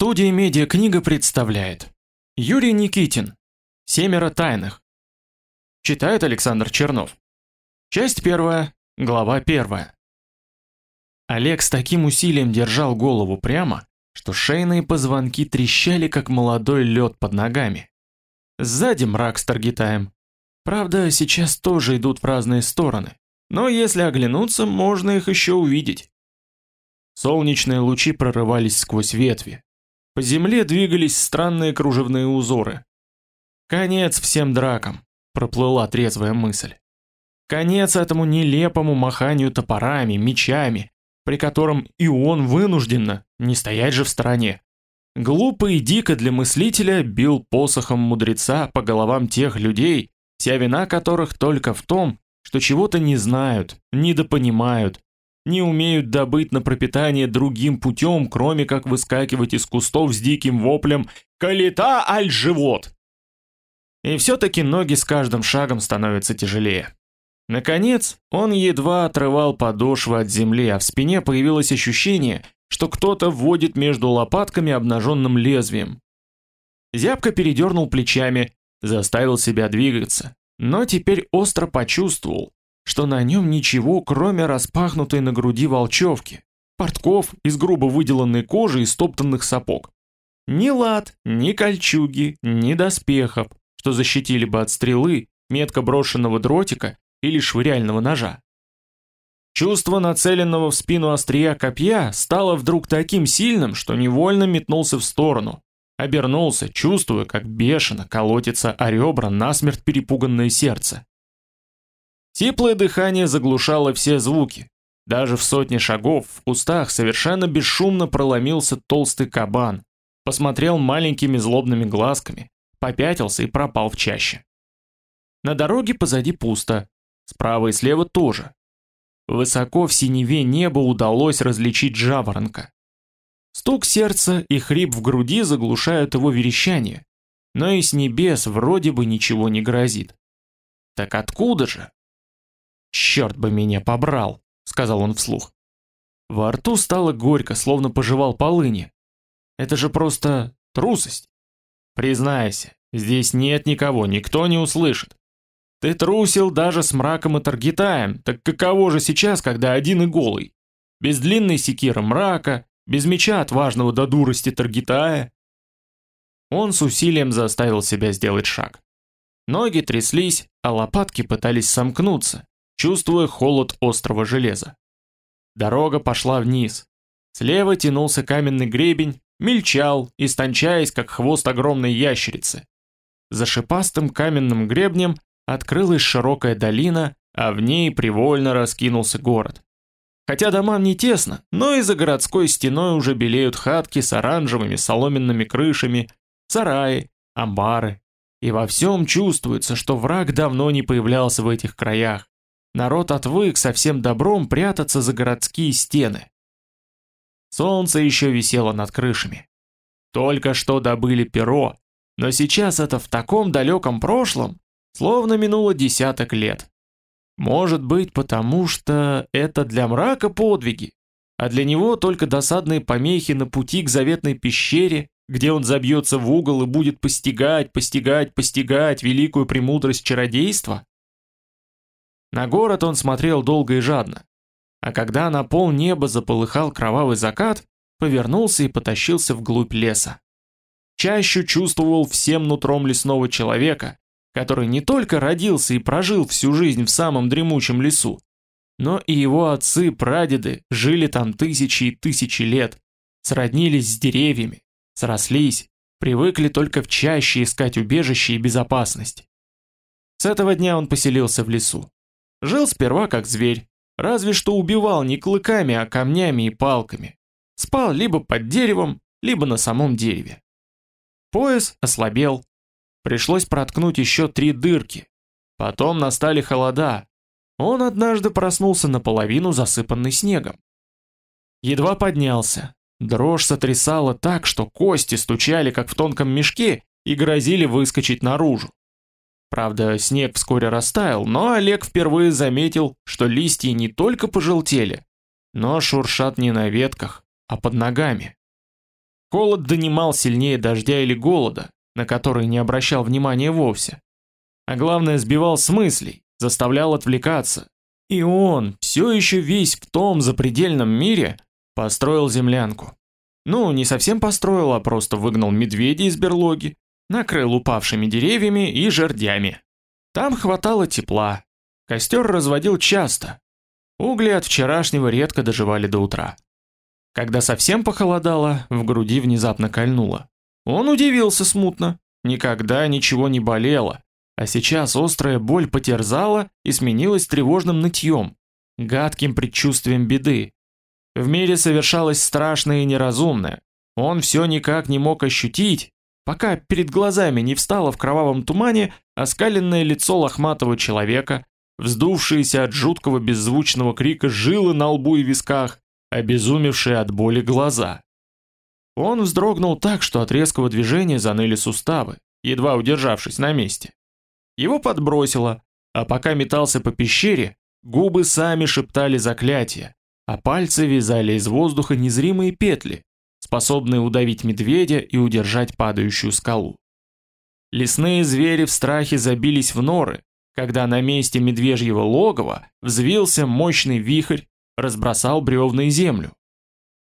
Студия «Медиакнига» представляет Юрий Никитин «Семеро тайных» Читает Александр Чернов Часть первая, глава первая Олег с таким усилием держал голову прямо, что шейные позвонки трещали, как молодой лед под ногами. Сзади мрак с Таргитаем. Правда, сейчас тоже идут в разные стороны, но если оглянуться, можно их еще увидеть. Солнечные лучи прорывались сквозь ветви, по земле двигались странные кружевные узоры. Конец всем дракам, проплыла трезвая мысль. Конец этому нелепому маханию топорами, мечами, при котором и он вынужденно, не стоять же в стороне. Глупо и дико для мыслителя бил посохом мудреца по головам тех людей, вся вина которых только в том, что чего-то не знают, недопонимают, не умеют добыть на пропитание другим путем, кроме как выскакивать из кустов с диким воплем «Калита аль живот!». И все-таки ноги с каждым шагом становятся тяжелее. Наконец, он едва отрывал подошвы от земли, а в спине появилось ощущение, что кто-то вводит между лопатками обнаженным лезвием. Зябко передернул плечами, заставил себя двигаться, но теперь остро почувствовал, что на нем ничего, кроме распахнутой на груди волчевки, портков из грубо выделанной кожи и стоптанных сапог. Ни лад, ни кольчуги, ни доспехов, что защитили бы от стрелы, метко брошенного дротика или швыряльного ножа. Чувство нацеленного в спину острия копья стало вдруг таким сильным, что невольно метнулся в сторону, обернулся, чувствуя, как бешено колотится о ребра насмерть перепуганное сердце. Теплое дыхание заглушало все звуки. Даже в сотне шагов в кустах совершенно бесшумно проломился толстый кабан, посмотрел маленькими злобными глазками, попятился и пропал в чаще. На дороге позади пусто, справа и слева тоже. Высоко в синеве неба удалось различить жаворонка. Стук сердца и хрип в груди заглушают его верещание, но и с небес вроде бы ничего не грозит. Так откуда же? «Черт бы меня побрал», — сказал он вслух. Во рту стало горько, словно пожевал полыни. Это же просто трусость. Признайся, здесь нет никого, никто не услышит. Ты трусил даже с мраком и таргетаем, так каково же сейчас, когда один и голый? Без длинной секиры мрака, без меча отважного до дурости таргетая. Он с усилием заставил себя сделать шаг. Ноги тряслись, а лопатки пытались сомкнуться, чувствуя холод острого железа. Дорога пошла вниз. Слева тянулся каменный гребень, мельчал, истончаясь, как хвост огромной ящерицы. За шипастым каменным гребнем открылась широкая долина, а в ней привольно раскинулся город. Хотя домам не тесно, но и за городской стеной уже белеют хатки с оранжевыми соломенными крышами, сараи, амбары. И во всем чувствуется, что враг давно не появлялся в этих краях. Народ отвык со всем добром прятаться за городские стены. Солнце еще висело над крышами. Только что добыли перо, но сейчас это в таком далеком прошлом, словно минуло десяток лет. Может быть, потому что это для мрака подвиги, а для него только досадные помехи на пути к заветной пещере, где он забьется в угол и будет постигать, постигать, постигать великую премудрость чародейства? На город он смотрел долго и жадно. А когда на пол неба заполыхал кровавый закат, повернулся и потащился вглубь леса. Чаще чувствовал всем нутром лесного человека, который не только родился и прожил всю жизнь в самом дремучем лесу, но и его отцы-прадеды жили там тысячи и тысячи лет, сроднились с деревьями, срослись, привыкли только в чаще искать убежище и безопасность. С этого дня он поселился в лесу. Жил сперва как зверь, разве что убивал не клыками, а камнями и палками. Спал либо под деревом, либо на самом дереве. Пояс ослабел. Пришлось проткнуть еще три дырки. Потом настали холода. Он однажды проснулся наполовину засыпанный снегом. Едва поднялся. Дрожь сотрясала так, что кости стучали, как в тонком мешке, и грозили выскочить наружу. Правда, снег вскоре растаял, но Олег впервые заметил, что листья не только пожелтели, но шуршат не на ветках, а под ногами. Холод донимал сильнее дождя или голода, на который не обращал внимания вовсе. А главное, сбивал с мыслей, заставлял отвлекаться. И он, все еще весь в том запредельном мире, построил землянку. Ну, не совсем построил, а просто выгнал медведя из берлоги, накрыл упавшими деревьями и жердями. Там хватало тепла. Костер разводил часто. Угли от вчерашнего редко доживали до утра. Когда совсем похолодало, в груди внезапно кольнуло. Он удивился смутно. Никогда ничего не болело, а сейчас острая боль потерзала и сменилась тревожным нытьем, гадким предчувствием беды. В мире совершалось страшное и неразумное. Он все никак не мог ощутить, пока перед глазами не встало в кровавом тумане оскаленное лицо лохматого человека, вздувшиеся от жуткого беззвучного крика жилы на лбу и висках, обезумевшие от боли глаза. Он вздрогнул так, что от резкого движения заныли суставы, едва удержавшись на месте. Его подбросило, а пока метался по пещере, губы сами шептали заклятия, а пальцы вязали из воздуха незримые петли, способные удавить медведя и удержать падающую скалу. Лесные звери в страхе забились в норы, когда на месте медвежьего логова взвился мощный вихрь, разбросал бревна и землю.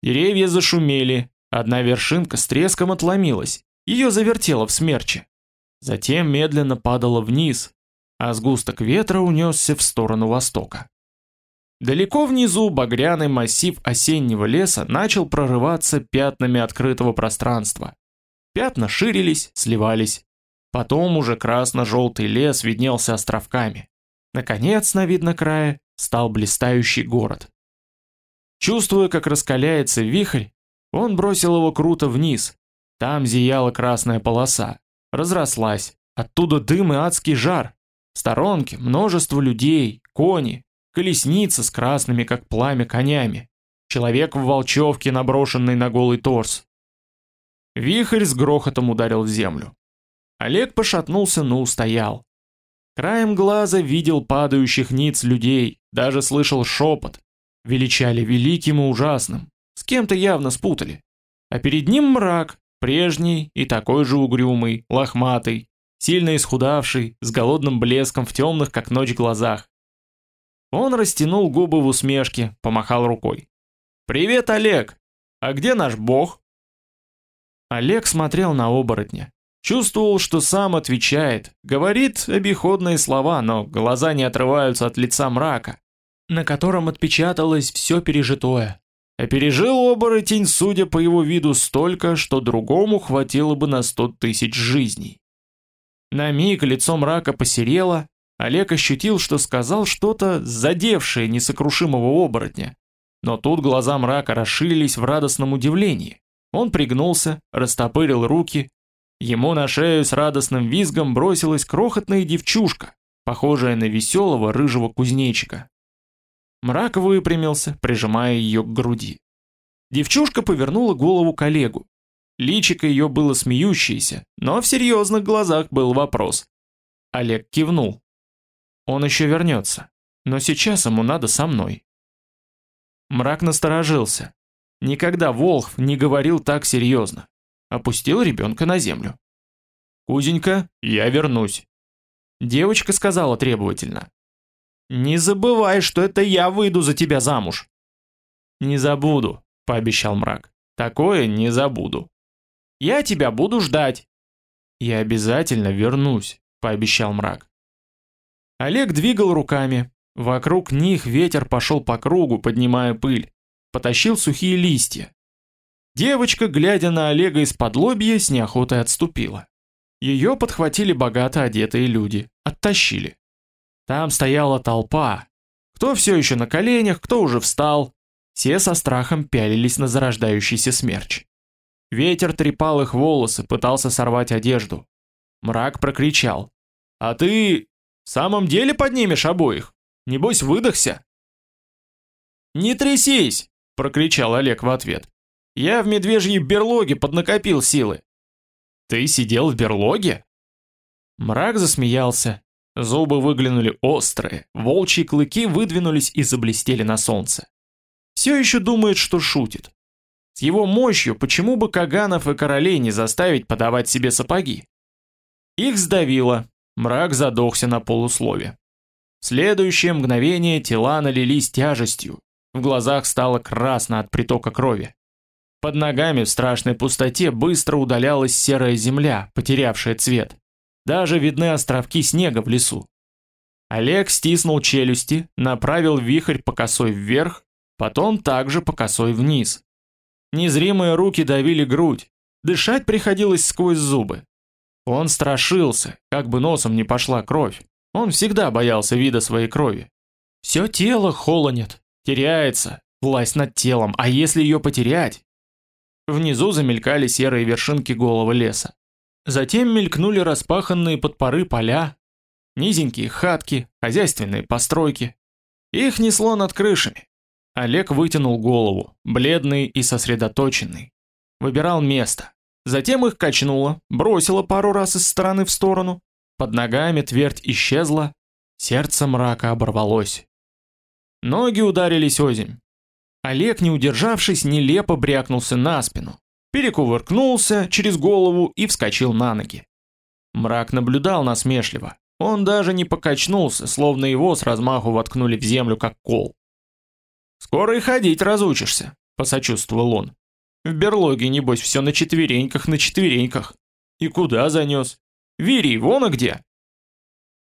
Деревья зашумели, одна вершинка с треском отломилась, ее завертело в смерче. Затем медленно падала вниз, а сгусток ветра унесся в сторону востока. Далеко внизу багряный массив осеннего леса начал прорываться пятнами открытого пространства. Пятна ширились, сливались. Потом уже красно-желтый лес виднелся островками. Наконец, на видно крае, стал блистающий город. Чувствуя, как раскаляется вихрь, он бросил его круто вниз. Там зияла красная полоса, разрослась, оттуда дым и адский жар. В сторонке множество людей, кони, колесница с красными как пламя конями, человек в волчевке, наброшенный на голый торс. Вихрь с грохотом ударил в землю. Олег пошатнулся, но устоял. Краем глаза видел падающих ниц людей, даже слышал шепот. Величали великим и ужасным, с кем-то явно спутали. А перед ним мрак, прежний и такой же угрюмый, лохматый, сильно исхудавший, с голодным блеском в темных, как ночь, глазах. Он растянул губы в усмешке, помахал рукой. «Привет, Олег! А где наш бог?» Олег смотрел на оборотня. Чувствовал, что сам отвечает, говорит обиходные слова, но глаза не отрываются от лица мрака, на котором отпечаталось все пережитое. А пережил оборотень, судя по его виду, столько, что другому хватило бы на сто тысяч жизней. На миг лицо мрака посерело, Олег ощутил, что сказал что-то, задевшее несокрушимого оборотня. Но тут глаза мрака расширились в радостном удивлении. Он пригнулся, растопырил руки. Ему на шею с радостным визгом бросилась крохотная девчушка, похожая на веселого рыжего кузнечика. Мрак выпрямился, прижимая ее к груди. Девчушка повернула голову к Олегу. Личико ее было смеющееся, но в серьезных глазах был вопрос. Олег кивнул. Он еще вернется, но сейчас ему надо со мной. Мрак насторожился. Никогда Волхв не говорил так серьезно. Опустил ребенка на землю. «Кузенька, я вернусь». Девочка сказала требовательно. «Не забывай, что это я выйду за тебя замуж». «Не забуду», — пообещал мрак. «Такое не забуду». «Я тебя буду ждать». «Я обязательно вернусь», — пообещал мрак. Олег двигал руками. Вокруг них ветер пошел по кругу, поднимая пыль. Потащил сухие листья. Девочка, глядя на Олега из-под лобья, с неохотой отступила. Ее подхватили богато одетые люди, оттащили. Там стояла толпа. Кто все еще на коленях, кто уже встал. Все со страхом пялились на зарождающийся смерч. Ветер трепал их волосы, пытался сорвать одежду. Мрак прокричал. «А ты... В самом деле поднимешь обоих? Небось выдохся?» «Не трясись!» – прокричал Олег в ответ. «Я в медвежьей берлоге поднакопил силы». «Ты сидел в берлоге?» Мрак засмеялся. Зубы выглянули острые, волчьи клыки выдвинулись и заблестели на солнце. Все еще думает, что шутит. С его мощью почему бы Каганов и королей не заставить подавать себе сапоги? Их сдавило, мрак задохся на полуслове. В следующее мгновение тела налились тяжестью, в глазах стало красно от притока крови. Под ногами в страшной пустоте быстро удалялась серая земля, потерявшая цвет. Даже видны островки снега в лесу. Олег стиснул челюсти, направил вихрь по косой вверх, потом также по косой вниз. Незримые руки давили грудь, дышать приходилось сквозь зубы. Он страшился, как бы носом не пошла кровь. Он всегда боялся вида своей крови. Все тело холонет, теряется, власть над телом, а если ее потерять? Внизу замелькали серые вершинки голого леса. Затем мелькнули распаханные под поры поля, низенькие хатки, хозяйственные постройки. Их несло над крышами. Олег вытянул голову, бледный и сосредоточенный. Выбирал место. Затем их качнуло, бросило пару раз из стороны в сторону. Под ногами твердь исчезла, сердце мрака оборвалось. Ноги ударились озимь. Олег, не удержавшись, нелепо брякнулся на спину, перекувыркнулся через голову и вскочил на ноги. Мрак наблюдал насмешливо. Он даже не покачнулся, словно его с размаху воткнули в землю как кол. «Скоро и ходить разучишься», — посочувствовал он. «В берлоге, небось, все на четвереньках, на четвереньках. И куда занес? Вирий, вон и где!»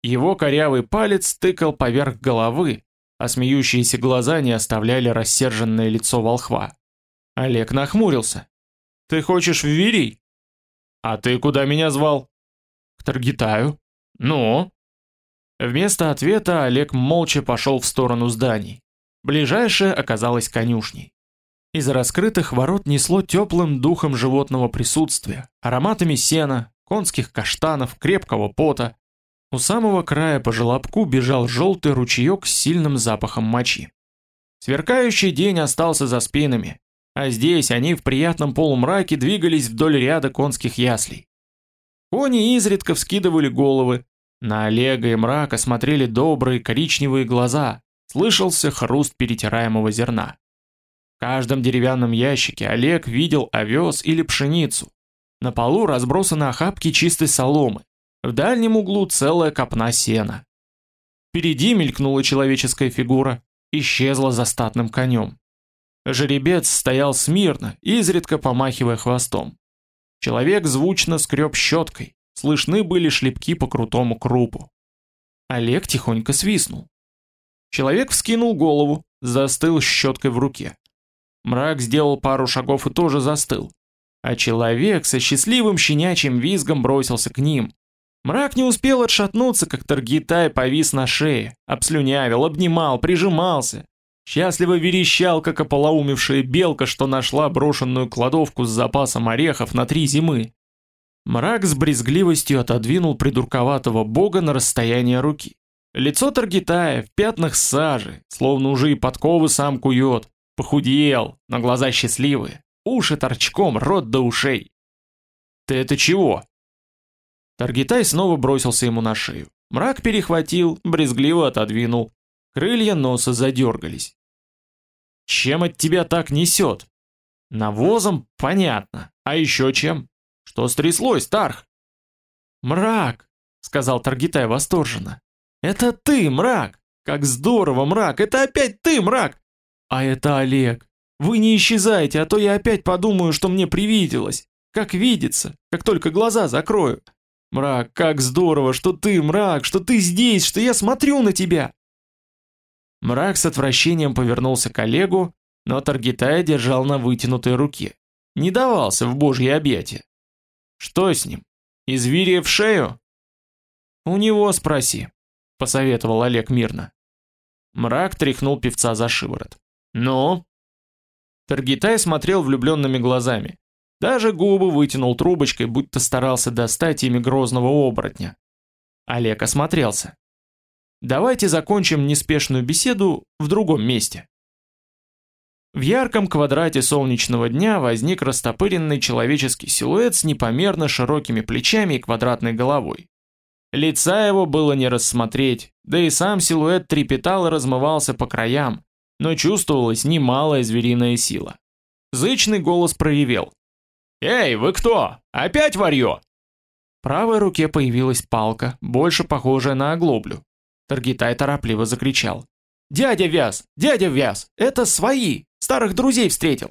Его корявый палец тыкал поверх головы, а смеющиеся глаза не оставляли рассерженное лицо волхва. Олег нахмурился. «Ты хочешь в Вирий?» «А ты куда меня звал?» «К Таргитаю». «Ну?» Вместо ответа Олег молча пошел в сторону зданий. Ближайшее оказалось конюшней. Из раскрытых ворот несло теплым духом животного присутствия, ароматами сена, конских каштанов, крепкого пота, у самого края по желобку бежал желтый ручеек с сильным запахом мочи. Сверкающий день остался за спинами, а здесь они в приятном полумраке двигались вдоль ряда конских яслей. Кони изредка вскидывали головы, на Олега и мрака смотрели добрые коричневые глаза, слышался хруст перетираемого зерна. В каждом деревянном ящике Олег видел овес или пшеницу. На полу разбросаны охапки чистой соломы, в дальнем углу целая копна сена. Впереди мелькнула человеческая фигура, исчезла за статным конем. Жеребец стоял смирно, изредка помахивая хвостом. Человек звучно скреб щеткой, слышны были шлепки по крутому крупу. Олег тихонько свистнул. Человек вскинул голову, застыл с щеткой в руке. Мрак сделал пару шагов и тоже застыл. А человек со счастливым щенячьим визгом бросился к ним, Мрак не успел отшатнуться, как Таргитай повис на шее, обслюнявил, обнимал, прижимался. Счастливо верещал, как ополоумевшая белка, что нашла брошенную кладовку с запасом орехов на три зимы. Мрак с брезгливостью отодвинул придурковатого бога на расстояние руки. Лицо Таргитая в пятнах сажи, словно уже и подковы сам кует. Похудел, но глаза счастливые, уши торчком, рот до ушей. «Ты это чего?» Таргитай снова бросился ему на шею. Мрак перехватил, брезгливо отодвинул. Крылья носа задергались. «Чем от тебя так несет?» «Навозом? Понятно. А еще чем? Что стряслось, Тарх?» «Мрак!» — сказал Таргитай восторженно. «Это ты, мрак! Как здорово, мрак! Это опять ты, мрак! А это Олег! Вы не исчезайте, а то я опять подумаю, что мне привиделось. Как видится, как только глаза закрою. Мрак, как здорово, что ты, мрак, что ты здесь, что я смотрю на тебя. Мрак с отвращением повернулся к Олегу, но Таргитай держал на вытянутой руке. Не давался в божье объятия. Что с ним? Извирие в шею? У него спроси, посоветовал Олег мирно. Мрак тряхнул певца за шиворот. Ну? Таргитай смотрел влюбленными глазами. Даже губы вытянул трубочкой, будто старался достать ими грозного оборотня. Олег осмотрелся. Давайте закончим неспешную беседу в другом месте. В ярком квадрате солнечного дня возник растопыренный человеческий силуэт с непомерно широкими плечами и квадратной головой. Лица его было не рассмотреть, да и сам силуэт трепетал и размывался по краям, но чувствовалась немалая звериная сила. Зычный голос проявил. «Эй, вы кто? Опять варьё?» В правой руке появилась палка, больше похожая на оглоблю. Таргитай торопливо закричал. «Дядя Вяз! Дядя Вяз! Это свои! Старых друзей встретил!»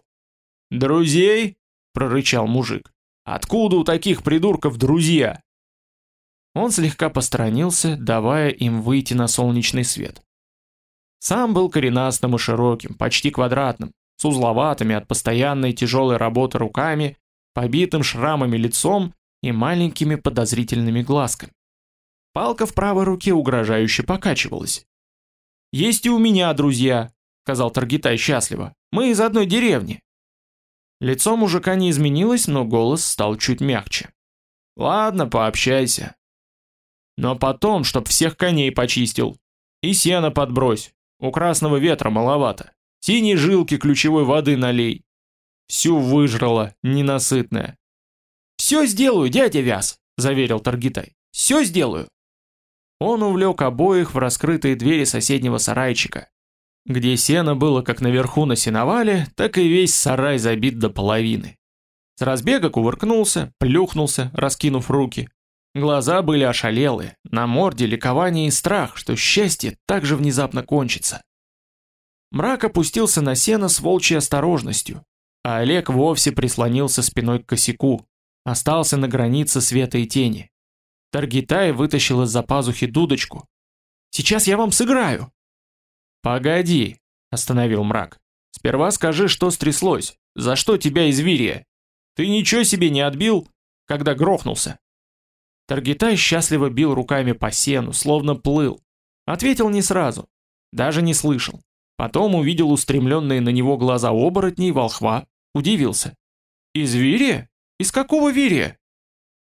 «Друзей?» – прорычал мужик. «Откуда у таких придурков друзья?» Он слегка посторонился, давая им выйти на солнечный свет. Сам был коренастым и широким, почти квадратным, с узловатыми от постоянной тяжелой работы руками, побитым шрамами лицом и маленькими подозрительными глазками. Палка в правой руке угрожающе покачивалась. «Есть и у меня друзья», — сказал Таргитай счастливо. «Мы из одной деревни». Лицо мужика не изменилось, но голос стал чуть мягче. «Ладно, пообщайся. Но потом, чтоб всех коней почистил. И сено подбрось, у красного ветра маловато. Синие жилки ключевой воды налей. Всю выжрала, ненасытная. «Все сделаю, дядя Вяз», — заверил Таргитай. «Все сделаю». Он увлек обоих в раскрытые двери соседнего сарайчика, где сено было как наверху на сеновале, так и весь сарай забит до половины. С разбега кувыркнулся, плюхнулся, раскинув руки. Глаза были ошалелые, на морде ликование и страх, что счастье так же внезапно кончится. Мрак опустился на сено с волчьей осторожностью, а Олег вовсе прислонился спиной к косяку, остался на границе света и тени. Таргитай вытащил из-за пазухи дудочку. «Сейчас я вам сыграю!» «Погоди», — остановил мрак. «Сперва скажи, что стряслось, за что тебя извирие? Ты ничего себе не отбил, когда грохнулся?» Таргитай счастливо бил руками по сену, словно плыл. Ответил не сразу, даже не слышал. Потом увидел устремленные на него глаза оборотней волхва, удивился. «Из Вирия? Из какого Вирия?»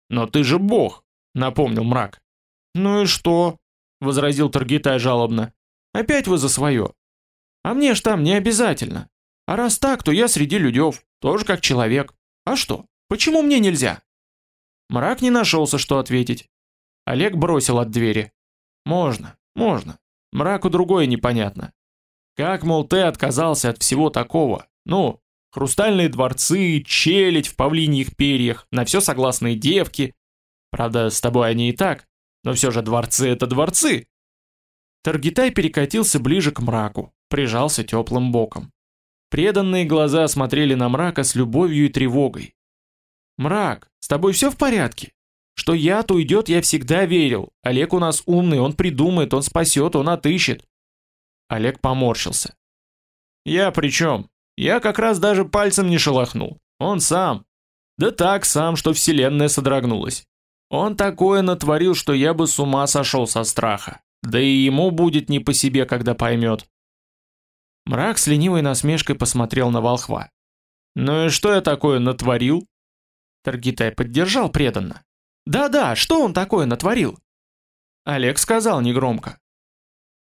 «Но ты же бог», — напомнил мрак. «Ну и что?» — возразил Таргитай жалобно. «Опять вы за свое. А мне ж там не обязательно. А раз так, то я среди людев, тоже как человек. А что, почему мне нельзя?» Мрак не нашелся, что ответить. Олег бросил от двери. «Можно, можно. Мраку другое непонятно. Как, мол, ты отказался от всего такого? Ну, хрустальные дворцы, челядь в павлиньих перьях, на все согласные девки. Правда, с тобой они и так, но все же дворцы — это дворцы. Таргитай перекатился ближе к мраку, прижался теплым боком. Преданные глаза смотрели на мрака с любовью и тревогой. «Мрак, с тобой все в порядке? Что яд уйдет, я всегда верил. Олег у нас умный, он придумает, он спасет, он отыщет. Олег поморщился. «Я при чем? Я как раз даже пальцем не шелохнул. Он сам. Да так сам, что вселенная содрогнулась. Он такое натворил, что я бы с ума сошел со страха. Да и ему будет не по себе, когда поймет». Мрак с ленивой насмешкой посмотрел на волхва. «Ну и что я такое натворил?» Таргитай поддержал преданно. «Да-да, что он такое натворил?» Олег сказал негромко.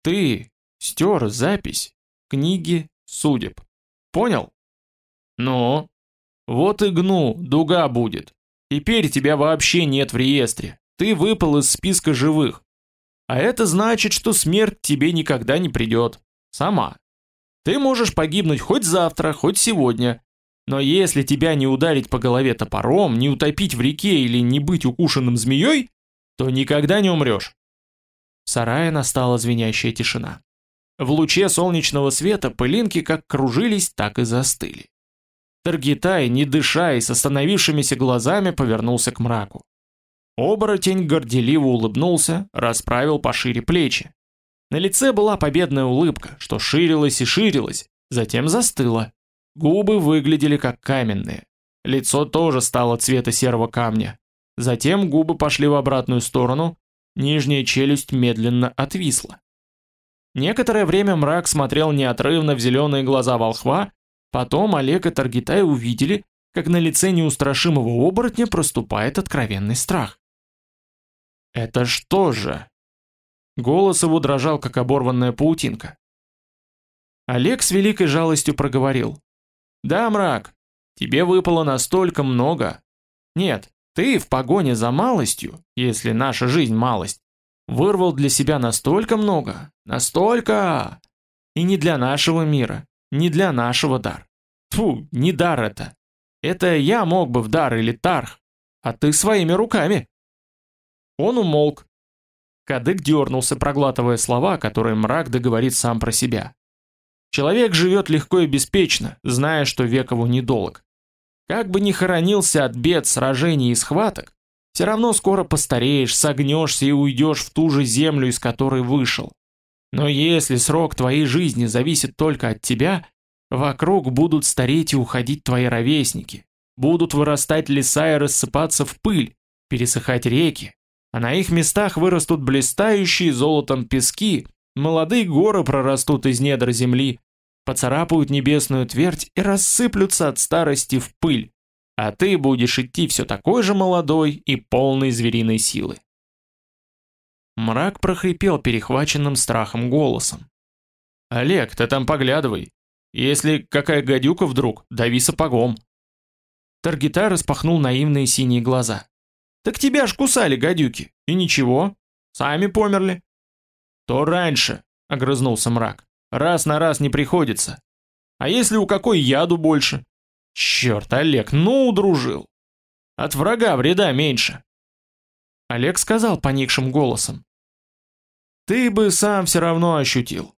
«Ты Стер запись книги судеб. Понял? Ну, вот и гну, дуга будет. Теперь тебя вообще нет в реестре. Ты выпал из списка живых. А это значит, что смерть тебе никогда не придет. Сама. Ты можешь погибнуть хоть завтра, хоть сегодня. Но если тебя не ударить по голове топором, не утопить в реке или не быть укушенным змеей, то никогда не умрешь. В сарае настала звенящая тишина. В луче солнечного света пылинки как кружились, так и застыли. Таргитай, не дыша и с остановившимися глазами, повернулся к мраку. Оборотень горделиво улыбнулся, расправил пошире плечи. На лице была победная улыбка, что ширилась и ширилась, затем застыла. Губы выглядели как каменные. Лицо тоже стало цвета серого камня. Затем губы пошли в обратную сторону, нижняя челюсть медленно отвисла. Некоторое время мрак смотрел неотрывно в зеленые глаза волхва, потом Олег и Таргитай увидели, как на лице неустрашимого оборотня проступает откровенный страх. «Это что же?» Голос его дрожал, как оборванная паутинка. Олег с великой жалостью проговорил. «Да, мрак, тебе выпало настолько много. Нет, ты в погоне за малостью, если наша жизнь малость, вырвал для себя настолько много, настолько... И не для нашего мира, не для нашего дар. Тфу, не дар это. Это я мог бы в дар или тарх, а ты своими руками. Он умолк. Кадык дернулся, проглатывая слова, которые мрак договорит сам про себя. Человек живет легко и беспечно, зная, что век его недолг. Как бы ни хоронился от бед, сражений и схваток, все равно скоро постареешь, согнешься и уйдешь в ту же землю, из которой вышел. Но если срок твоей жизни зависит только от тебя, вокруг будут стареть и уходить твои ровесники, будут вырастать леса и рассыпаться в пыль, пересыхать реки, а на их местах вырастут блистающие золотом пески, молодые горы прорастут из недр земли, поцарапают небесную твердь и рассыплются от старости в пыль, а ты будешь идти все такой же молодой и полной звериной силы. Мрак прохрипел перехваченным страхом голосом. «Олег, ты там поглядывай. Если какая гадюка вдруг, дави сапогом». Таргитай распахнул наивные синие глаза. «Так тебя ж кусали гадюки, и ничего, сами померли». «То раньше», — огрызнулся мрак. Раз на раз не приходится. А если у какой яду больше? Черт, Олег, ну удружил. От врага вреда меньше. Олег сказал поникшим голосом. Ты бы сам все равно ощутил.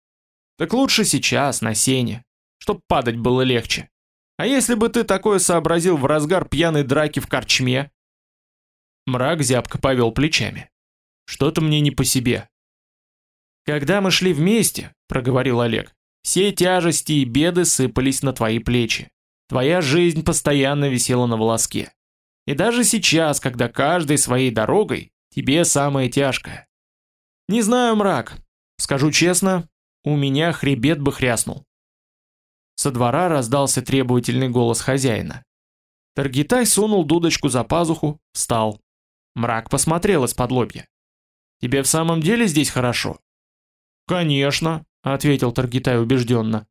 Так лучше сейчас, на сене, чтоб падать было легче. А если бы ты такое сообразил в разгар пьяной драки в корчме? Мрак зябко повел плечами. Что-то мне не по себе. Когда мы шли вместе, проговорил Олег, все тяжести и беды сыпались на твои плечи. Твоя жизнь постоянно висела на волоске. И даже сейчас, когда каждой своей дорогой, тебе самое тяжкое. Не знаю, мрак. Скажу честно, у меня хребет бы хряснул. Со двора раздался требовательный голос хозяина. Таргитай сунул дудочку за пазуху, встал. Мрак посмотрел из-под лобья. Тебе в самом деле здесь хорошо? «Конечно», — ответил Таргитай убежденно.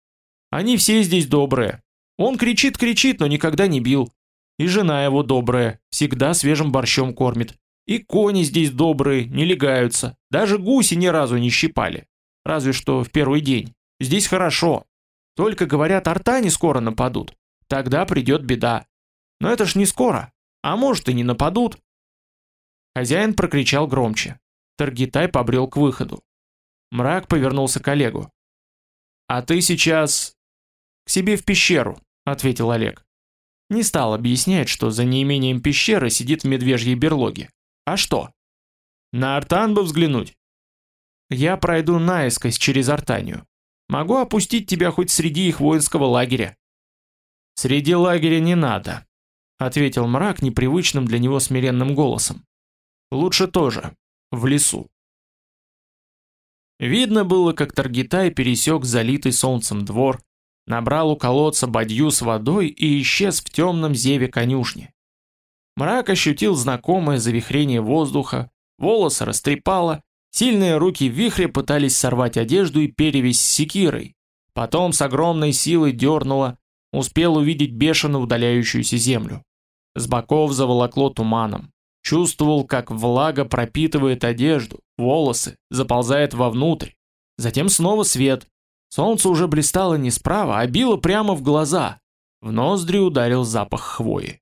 «Они все здесь добрые. Он кричит-кричит, но никогда не бил. И жена его добрая, всегда свежим борщом кормит. И кони здесь добрые, не легаются. Даже гуси ни разу не щипали. Разве что в первый день. Здесь хорошо. Только, говорят, артани скоро нападут. Тогда придет беда. Но это ж не скоро. А может и не нападут». Хозяин прокричал громче. Таргитай побрел к выходу. Мрак повернулся к Олегу. «А ты сейчас...» «К себе в пещеру», — ответил Олег. Не стал объяснять, что за неимением пещеры сидит в медвежьей берлоге. «А что?» «На Артан бы взглянуть». «Я пройду наискось через Артанию. Могу опустить тебя хоть среди их воинского лагеря». «Среди лагеря не надо», — ответил мрак непривычным для него смиренным голосом. «Лучше тоже, в лесу». Видно было, как Таргитай пересек залитый солнцем двор, набрал у колодца бадью с водой и исчез в темном зеве конюшни. Мрак ощутил знакомое завихрение воздуха, волосы растрепало, сильные руки в вихре пытались сорвать одежду и перевязь с секирой. Потом с огромной силой дернуло, успел увидеть бешено удаляющуюся землю. С боков заволокло туманом. Чувствовал, как влага пропитывает одежду, волосы, заползает вовнутрь. Затем снова свет. Солнце уже блистало не справа, а било прямо в глаза. В ноздри ударил запах хвои.